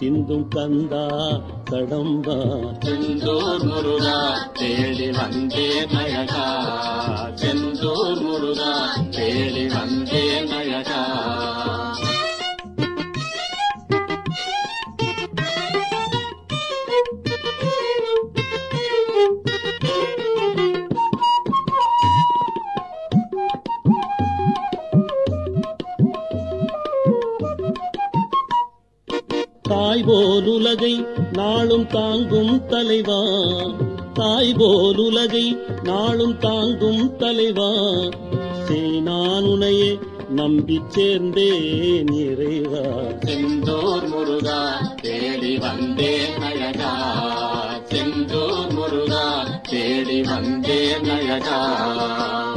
சிந்தும் கந்தா கடம்பா செந்தூர் முருகா தேடி வந்தேன் அழகா செந்தூர் முருகா தேடி வந்தேன் அழகா நாளும் தாங்கும் தலைவா. தாய் போல் உலகை நாளும் தாங்கும் தலைவா. சேனானுனையே நம்பி சேர்ந்தேன் இறைவா. செந்தோர் முருகா தேடி வந்தேன் அழகா. செந்தோர் முருகா தேடி வந்தேன் அழகா.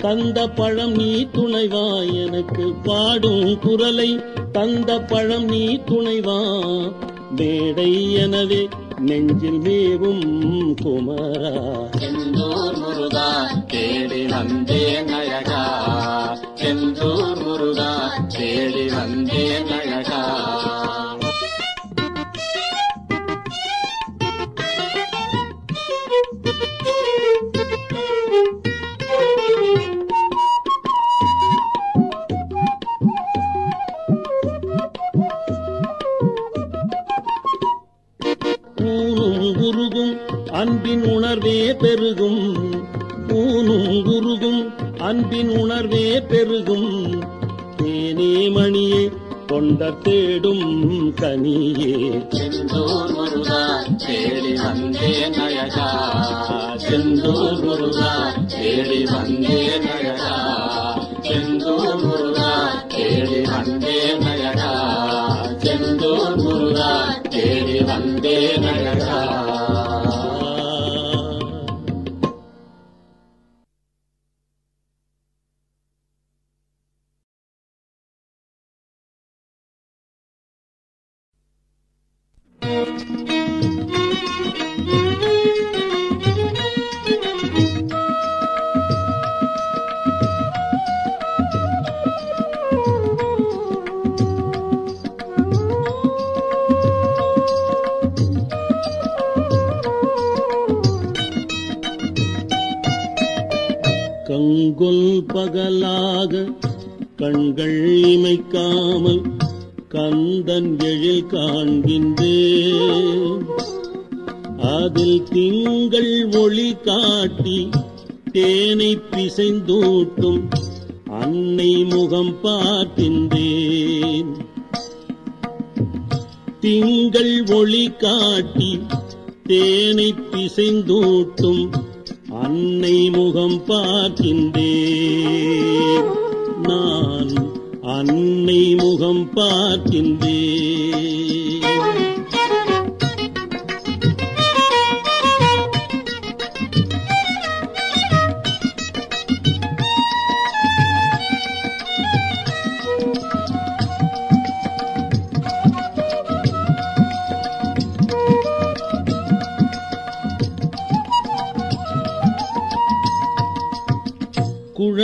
தந்த பழம் நீ துணைவா? எனக்கு பாடும் குரலை தந்த பழம் நீ துணைவா? மேடை எனவே நெஞ்சில் மேவும் குமரா. செந்தூர் முருகா தேடி வந்தேன் அழகா. செந்தூர் முருகா தேடி வந்தேன் வந்தேன்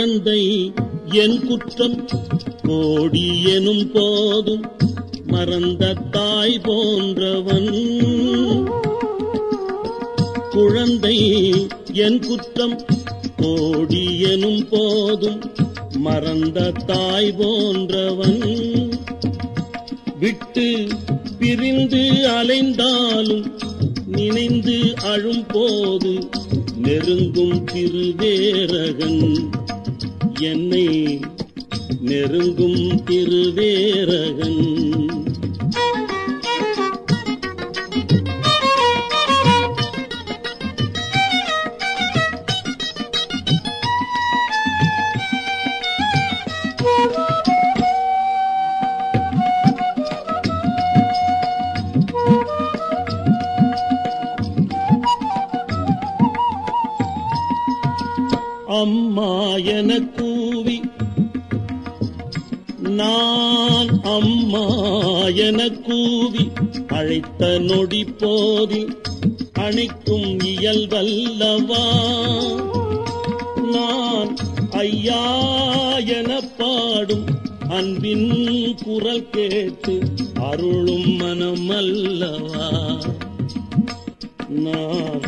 குழந்தை என் குற்றம் கோடி எனும் போதும் மறந்த தாய் போன்றவன். குழந்தை என் குற்றம் கோடி எனும் போதும் மறந்த தாய் போன்றவன். விட்டு பிரிந்து அலைந்தாலும் நினைந்து அழும் போது நெருங்கும் திருவேரகன். என்னை நெருங்கும் திருவேரகன். என கூவி அழைத்த நொடி போதில் அணைக்கும் இயல்பல்லவா நான் ஐயா என பாடும் அன்பின் குரல் கேட்டு அருளும் மனம் அல்லவா நான்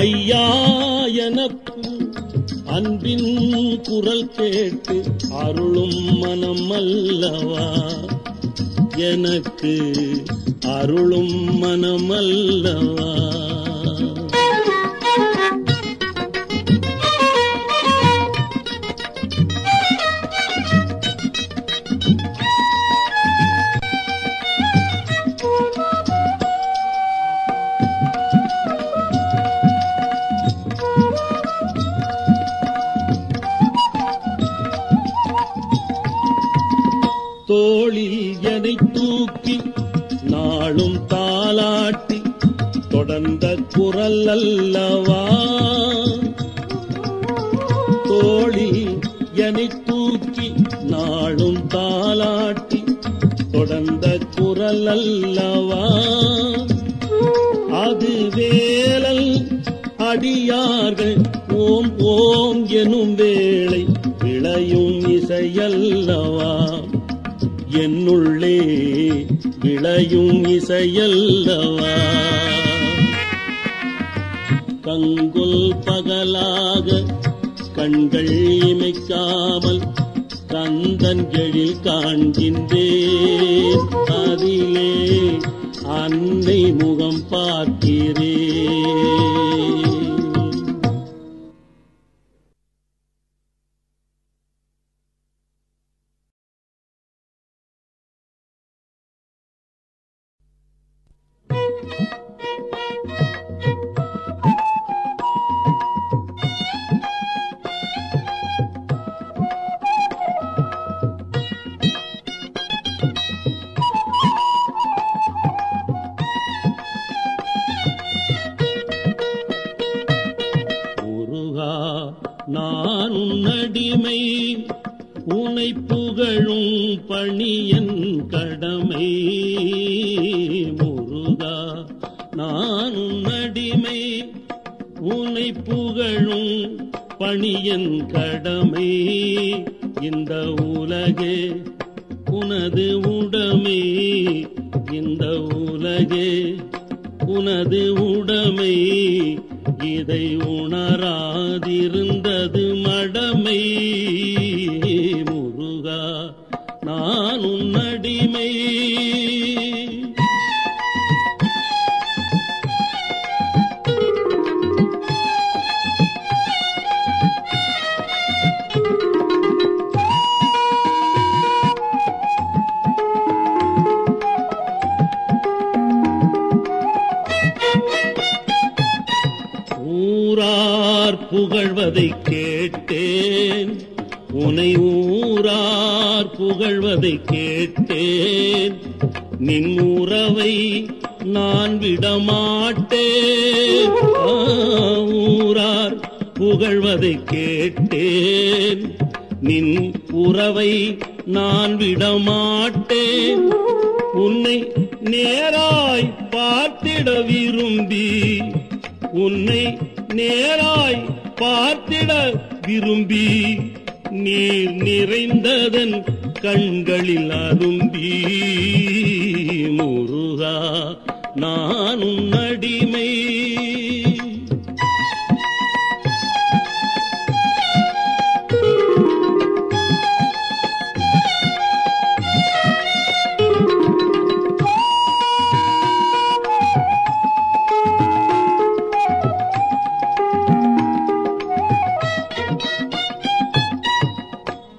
ஐயா என அன்பின் குரல் கேட்டு அருளும் மனம் அல்லவா எனக்கு அருளும் மனமல்லவா? அல்லவா தூக்கி நாளும் தாளாட்டி தொடர்ந்த குரல் அல்லவா? தோழி எனை தூக்கி நாளும் தாளாட்டி தொடர்ந்த குரல் அல்லவா? என்னுள்ளே விளையும் இசையல்லவா? கங்குல் பகலாக கண்கள் இமைக்காமல் கந்தன் எழில் காண்கின்றேன். அதிலே அன்னை முகம் பார்க்கிறேன். ಮೈ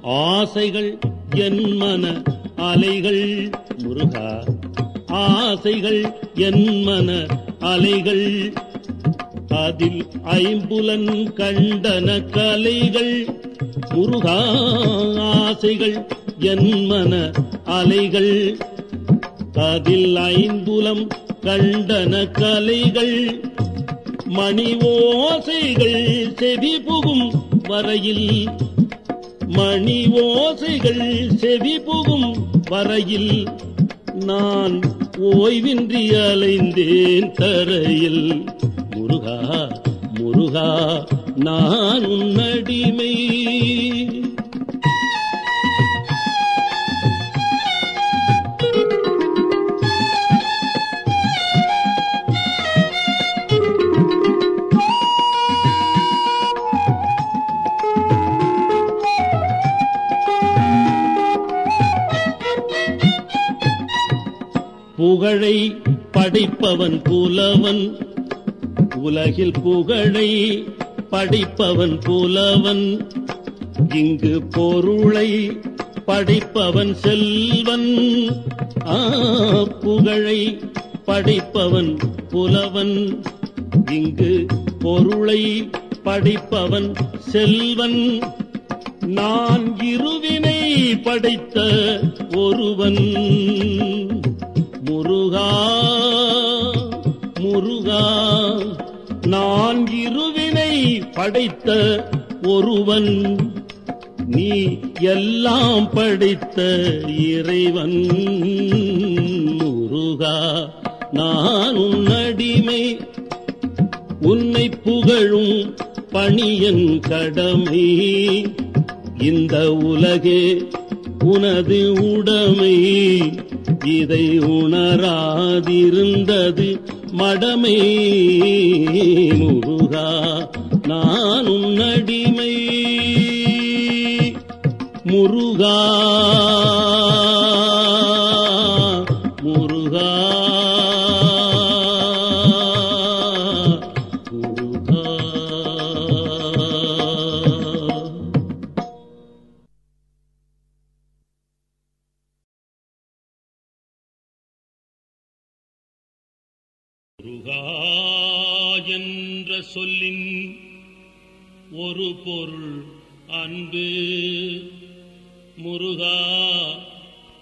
ஆசைகள் என் அலைகள் முருகா. ஆசைகள் என் அலைகள். அதில் ஐம்புலன் கண்டன கலைகள் முருகா. ஆசைகள் என் அலைகள். அதில் ஐம்புலம் கண்டன கலைகள் மணி ஓசைகள் செவி புகும் வரையில் மணி ஓசைகள் செவி புகும் வரையில் நான் ஓய்வின்றி அலைந்தேன் தரையில். முருகா முருகா நான் உன்னடிமை புகழை படைப்பவன் புலவன். உலகில் புகழை படைப்பவன் புலவன். இங்கு பொருளை படைப்பவன் செல்வன். ஆ புகழை படைப்பவன் புலவன். இங்கு பொருளை படைப்பவன் செல்வன். நான் இருவினை படைத்த ஒருவன். முருகா முருகா நான் இருவினை படைத்த ஒருவன் நீ எல்லாம் படைத்த இறைவன். முருகா நான் உன்னடிமை உன்னை புகழும் பணியன் கடமை. இந்த உலகே உனது உடைமை. இதை உணராதிருந்தது மடமை முருகா நானும் நடிமை முருகா. பொருள் அன்பு. முருகா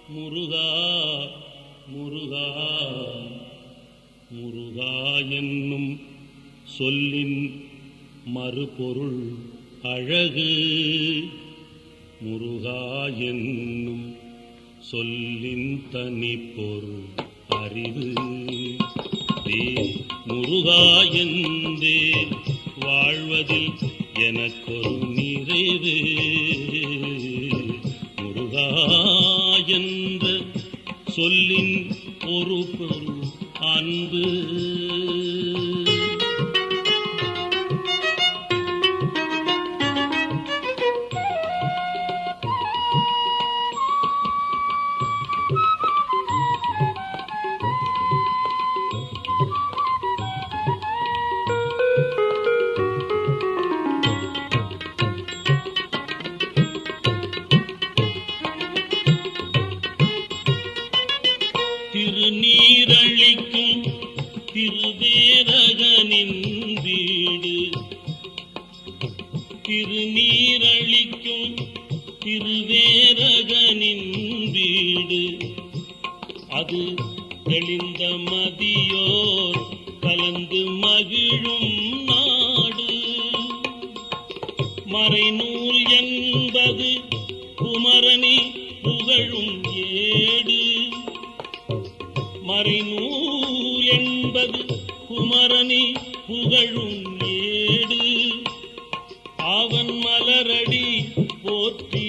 முருகா முருகா முருகா என்னும் சொல்லின் மறுபொருள் அழகு. முருகா என்னும் சொல்லின் தனிப்பொருள் அறிவு. முருகா என்றே வாழ்வதில் எனக்கொரு நிறைவு. முருகா என்ற சொல்லின் ஒரு பொருள் அன்பு. மறைநூல் என்பது குமரனி புகழும் ஏடு. அவன் மலரடி போற்றி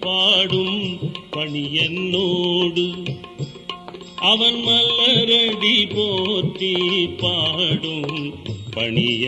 பாடும் பணி என்னோடு. அவன் மலரடி போற்றி பாடும் பணி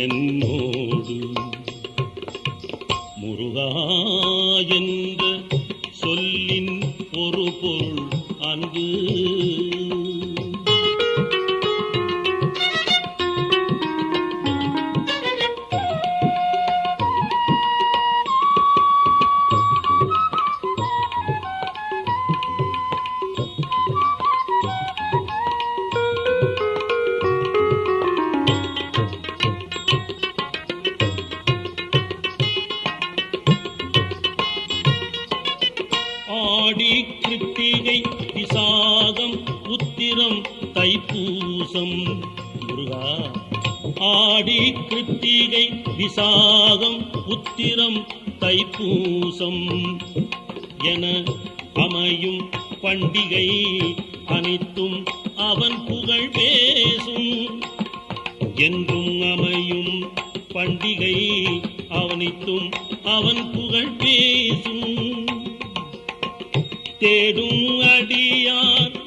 தேடும் அடியார்.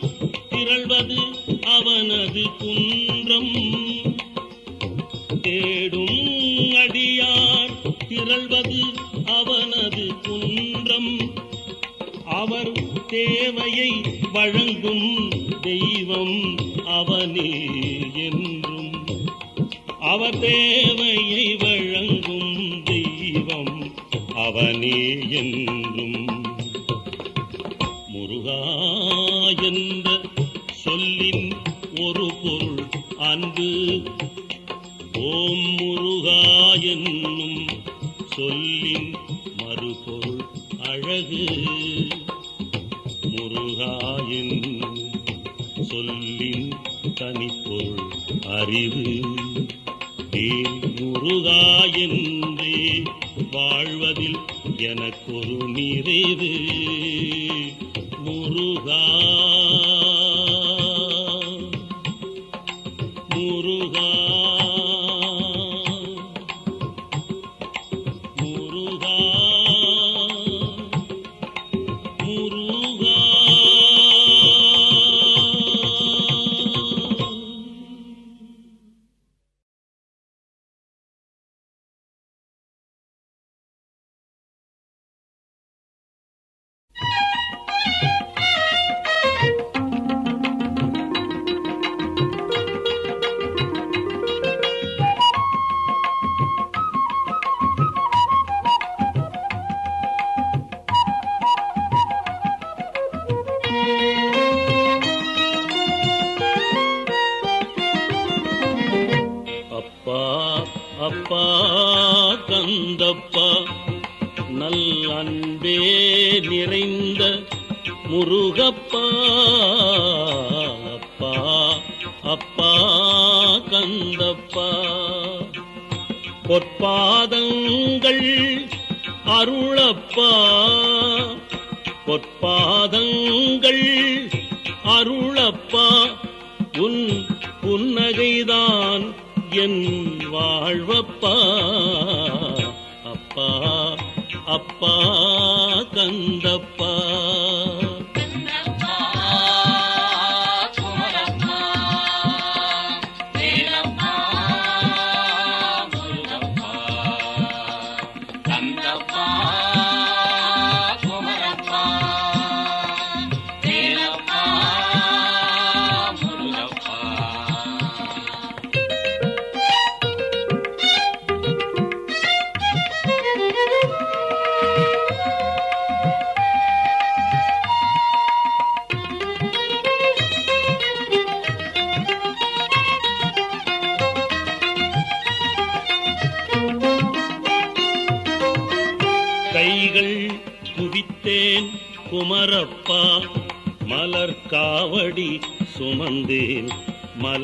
திரள்வது அவனது குன்றம். தேடும் அடியார். திரள்வது அவனது குன்றம். அவர் தேவையை வழங்கும் தெய்வம் அவனே என்றும். அவர் தேவை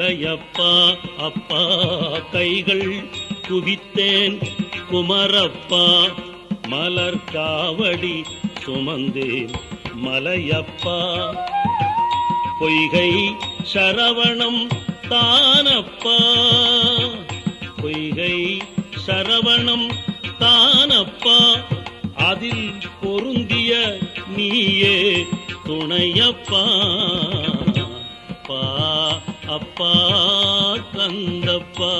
குமரையப்பா அப்பா கைகள் குவித்தேன். குமரப்பா மலர் காவடி சுமந்தேன். மலையப்பா பொய்கை சரவணம் தானப்பா. பொய்கை சரவணம் தானப்பா. அதில் பொருந்திய நீயே துணையப்பா. அப்பா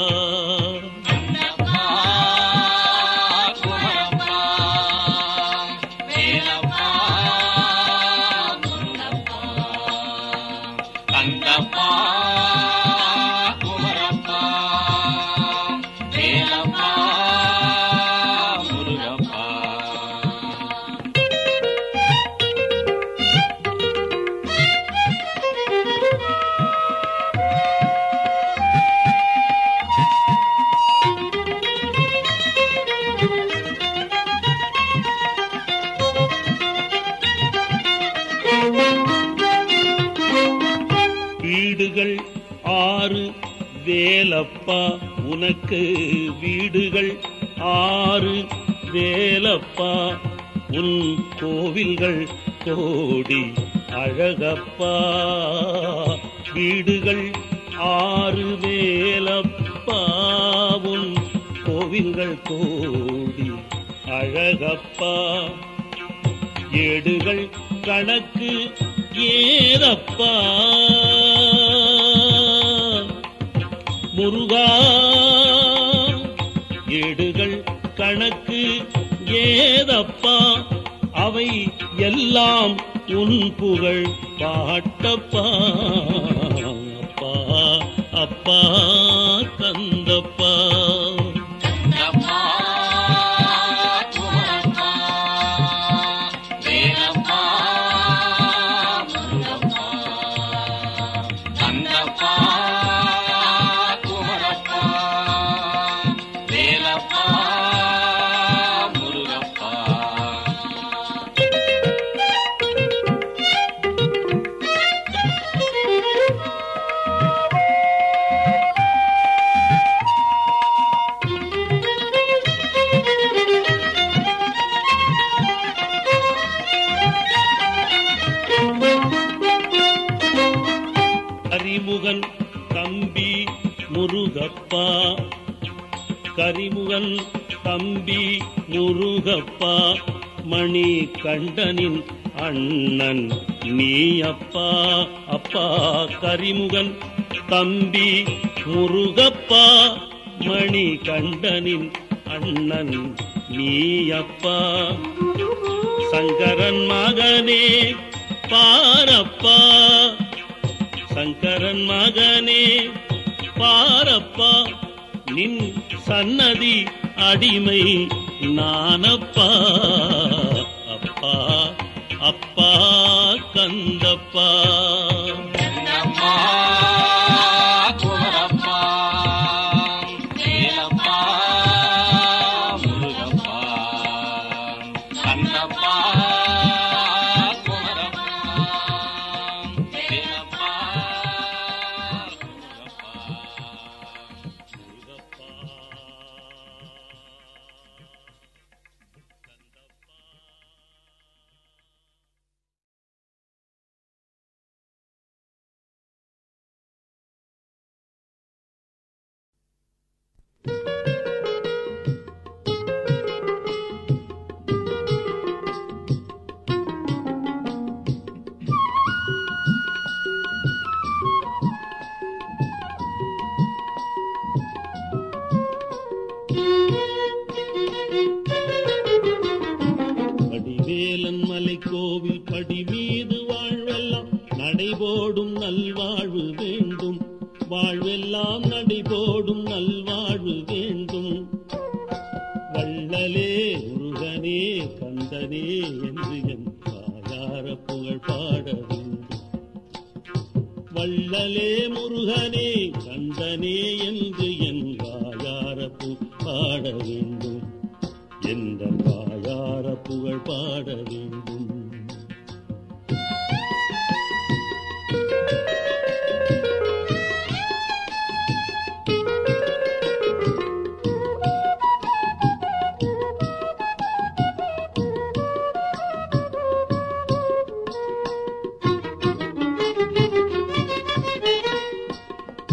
அழகப்பா உன் கோவில்கள் கோடி அழகப்பா. வீடுகள் அப்பா அப்பா கரிமுகன் தம்பி முருகப்பா மணி கண்டனின் அண்ணன் நீ அப்பா சங்கரன் மகனே பாரப்பா. சங்கரன் மகனே பாரப்பா. நின் சன்னதி அடிமை நானப்பா. Música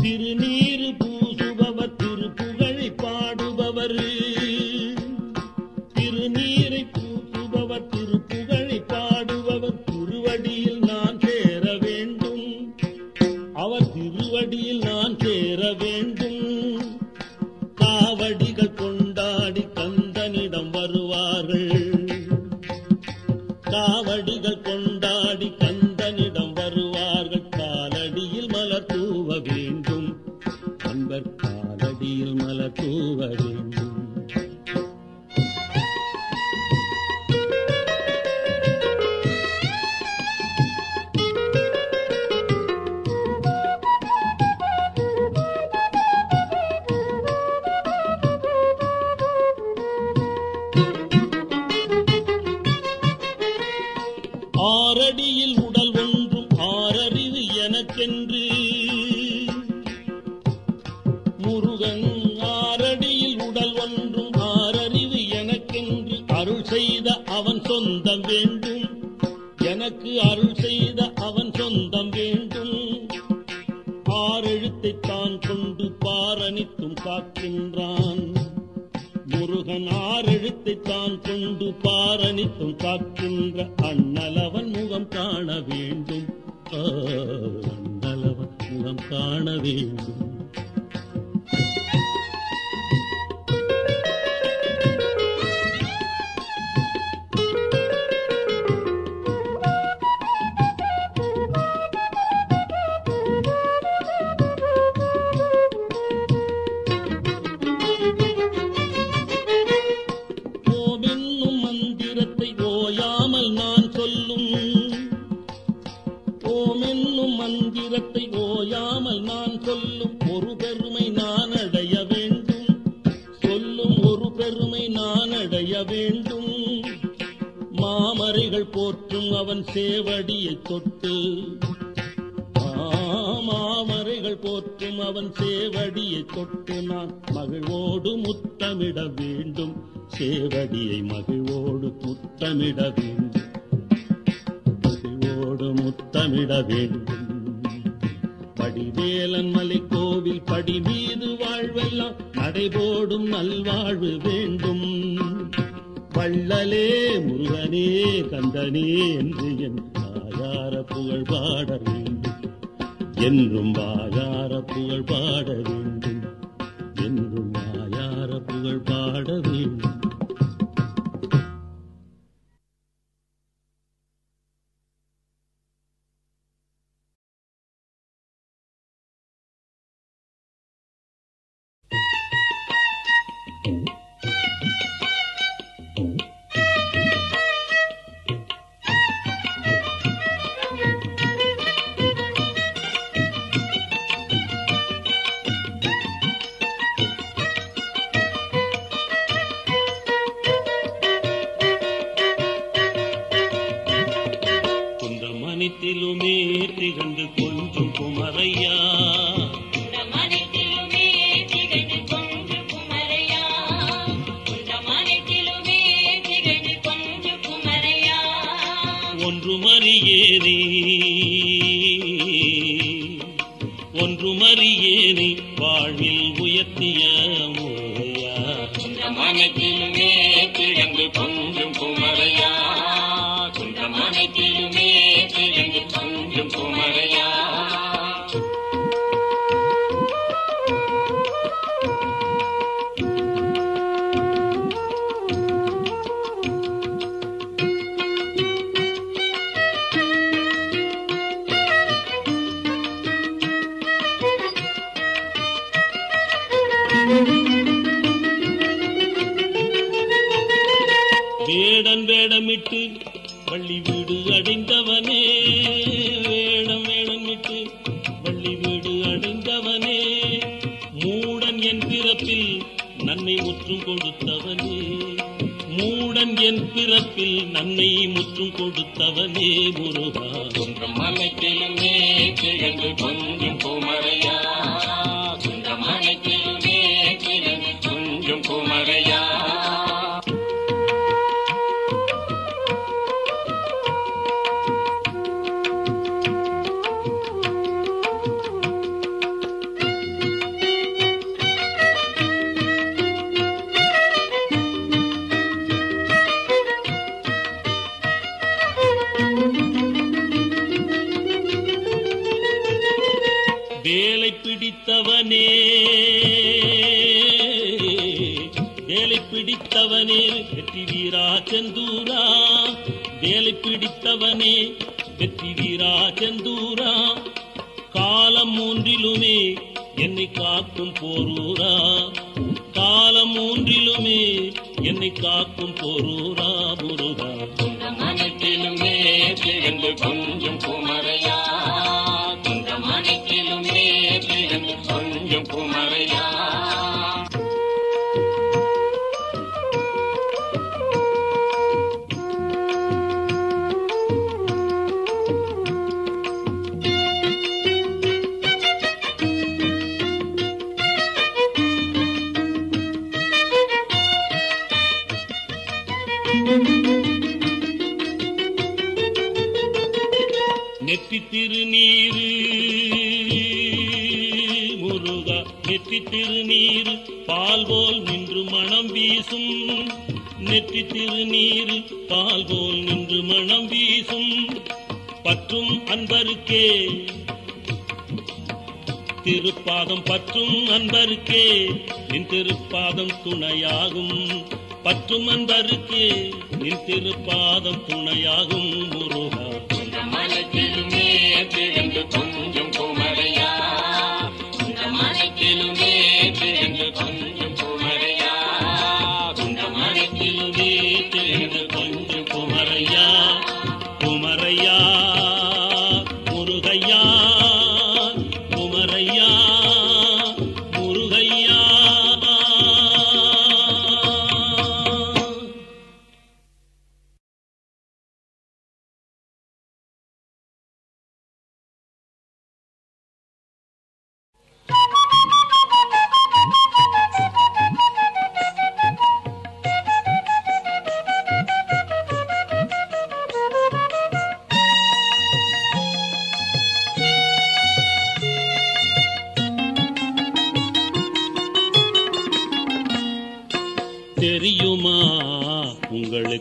திருநீர் பூ காண வேண்டும். நலவன் குணம் காண வேண்டும். கொத்து மாமரைகள் போற்றும் அவன் சேவடியை தொட்டு நான் மகிழ்வோடு முத்தமிட வேண்டும். சேவடியை மகிழ்வோடு முத்தமிட வேண்டும். முற்றும் கொடுத்தவனே முருகா. குன்றம் திருப்பாதம் துணையாகும். பற்றும் அன்பருக்கே நின் திருப்பாதம் துணையாகும்.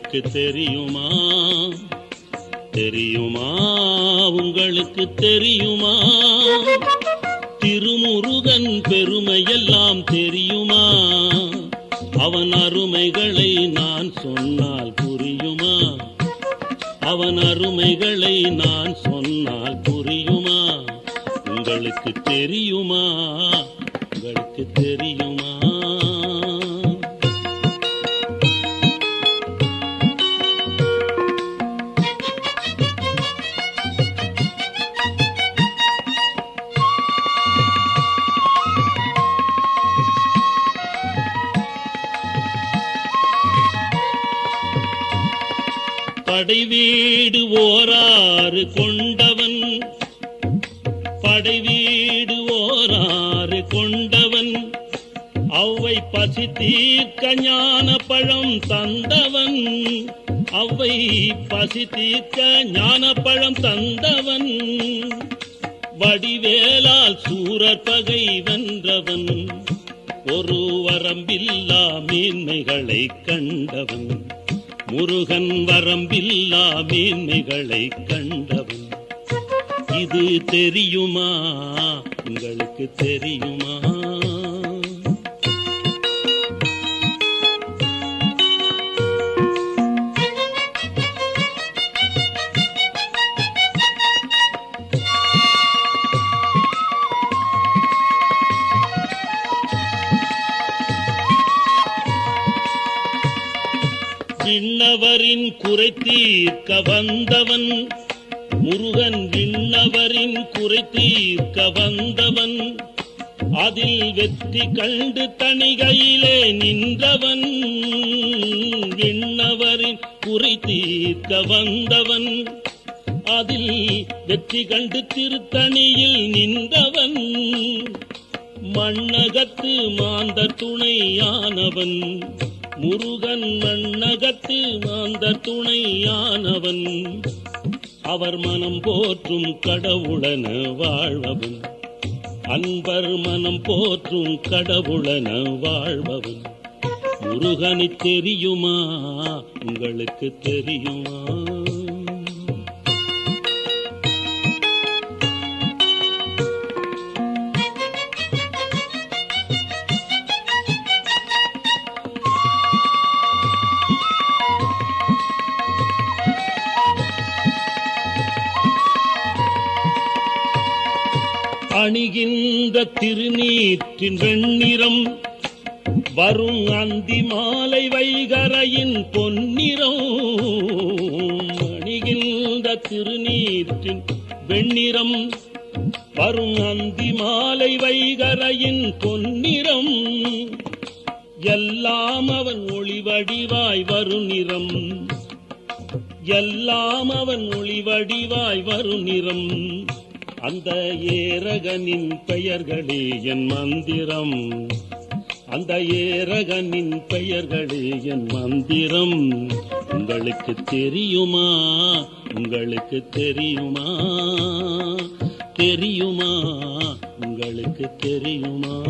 உங்களுக்கு தெரியுமா? தெரியுமா? உங்களுக்கு தெரியுமா? திருமுருகன் பெருமையெல்லாம் தெரியுமா? அவன் அருமைகளை நான் சொன்னால் புரியுமா? அவன் அருமைகளை நான் சொன்னால் புரியுமா? உங்களுக்கு தெரியுமா? உங்களுக்கு தெரியுமா. தந்தவன். அவை பசி தீர்க்க ஞானப்பழம் தந்தவன். வடிவேலால் சூரர் பகை வென்றவன். ஒரு வரம்பில்லா மீன்மைகளை கண்டவன். முருகன் வரம்பில்லா மீன்மைகளை கண்டவன். இது தெரியுமா? உங்களுக்கு தெரியுமா? கிண்ணவரின் குறை தீர்க்க வந்தவன். முருகன் விண்ணவரின் குறை தீர்க்க வந்தவன். அதில் வெற்றி கண்டு தணிகையிலே நின்றவன். விண்ணவரின் குறை தீர்க்க வந்தவன். அதில் வெற்றி கண்டு திருத்தணியில் நின்றவன். மண்ணகத்து மாந்த துணையானவன். முருகன் மண்ணகத்து மாந்த துணையானவன். அவர் மனம் போற்றும் கடவுளன வாழ்பவன். அன்பர் மனம் போற்றும் கடவுளன வாழ்பவன். முருகனை தெரியுமா? உங்களுக்கு தெரியுமா? அணிகின்ற திருநீற்றின் வெண்ணிறம் வரும் அந்தி மாலை வைகரையின் பொன்னிறம். அணிகின்ற திருநீற்றின் வெண்ணிறம் வரும் அந்தி மாலை வைகரையின் பொன்னிறம். எல்லாம் அவன் ஒளிவடிவாய் வரும் நிறம். எல்லாம் அவன் ஒளிவடிவாய் வரும் நிறம். அந்த ஏரகனின் பெயர்களே என் மந்திரம். அந்த ஏரகனின் பெயர்களே என் மந்திரம். உங்களுக்கு தெரியுமா? உங்களுக்கு தெரியுமா? தெரியுமா? உங்களுக்கு தெரியுமா?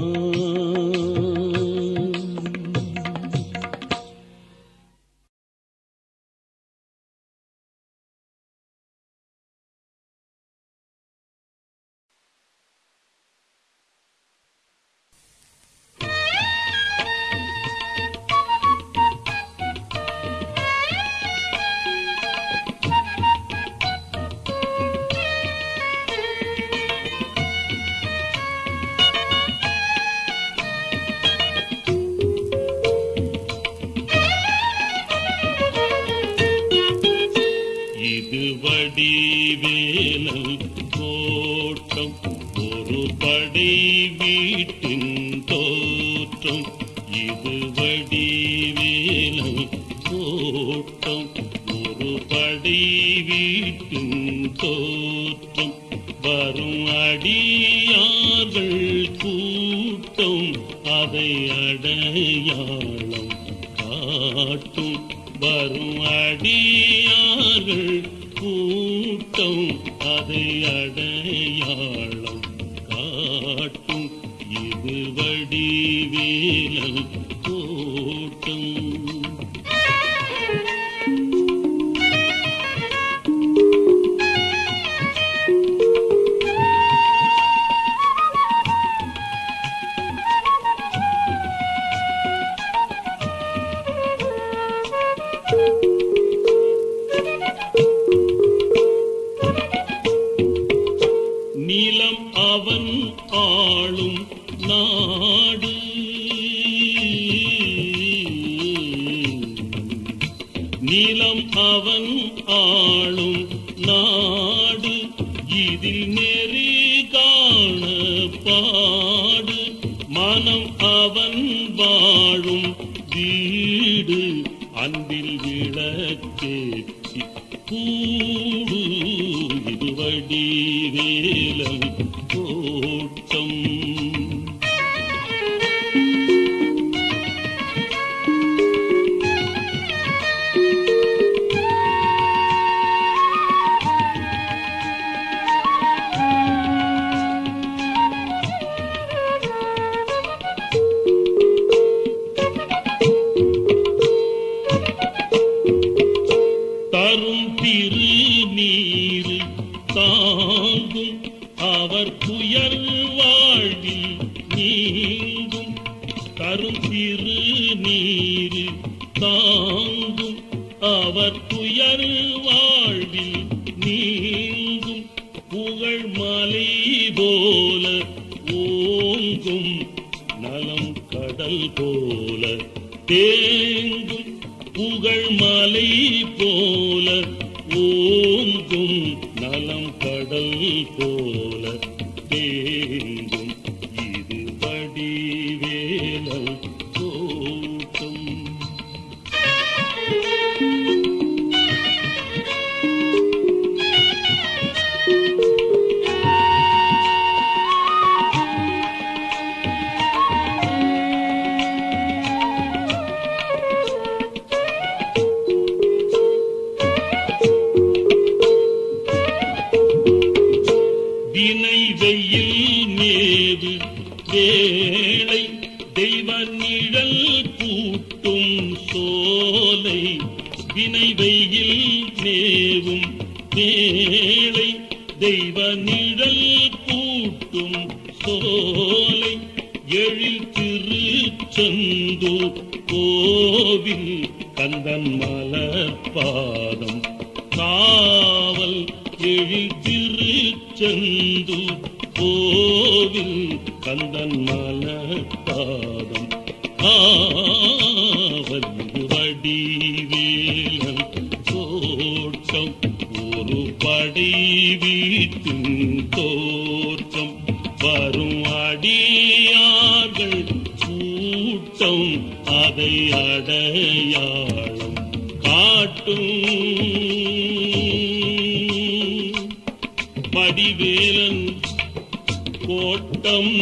புகழ் மலை போல ஓங்கும் நலம் கடல் போ கூட்டம் அதை அடையாளம் காட்டும். வடிவேலன் கோட்டம்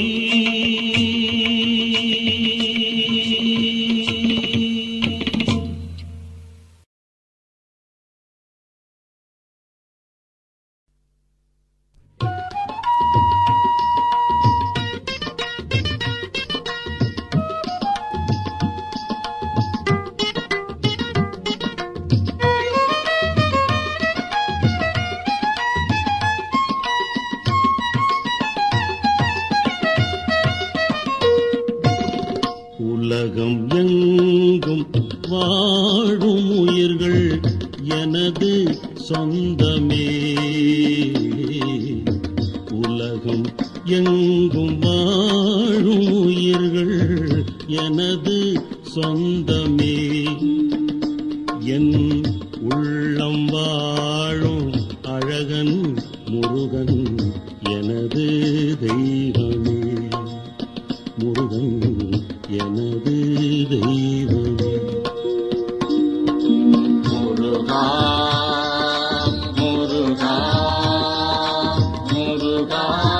Durga.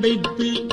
படைத்து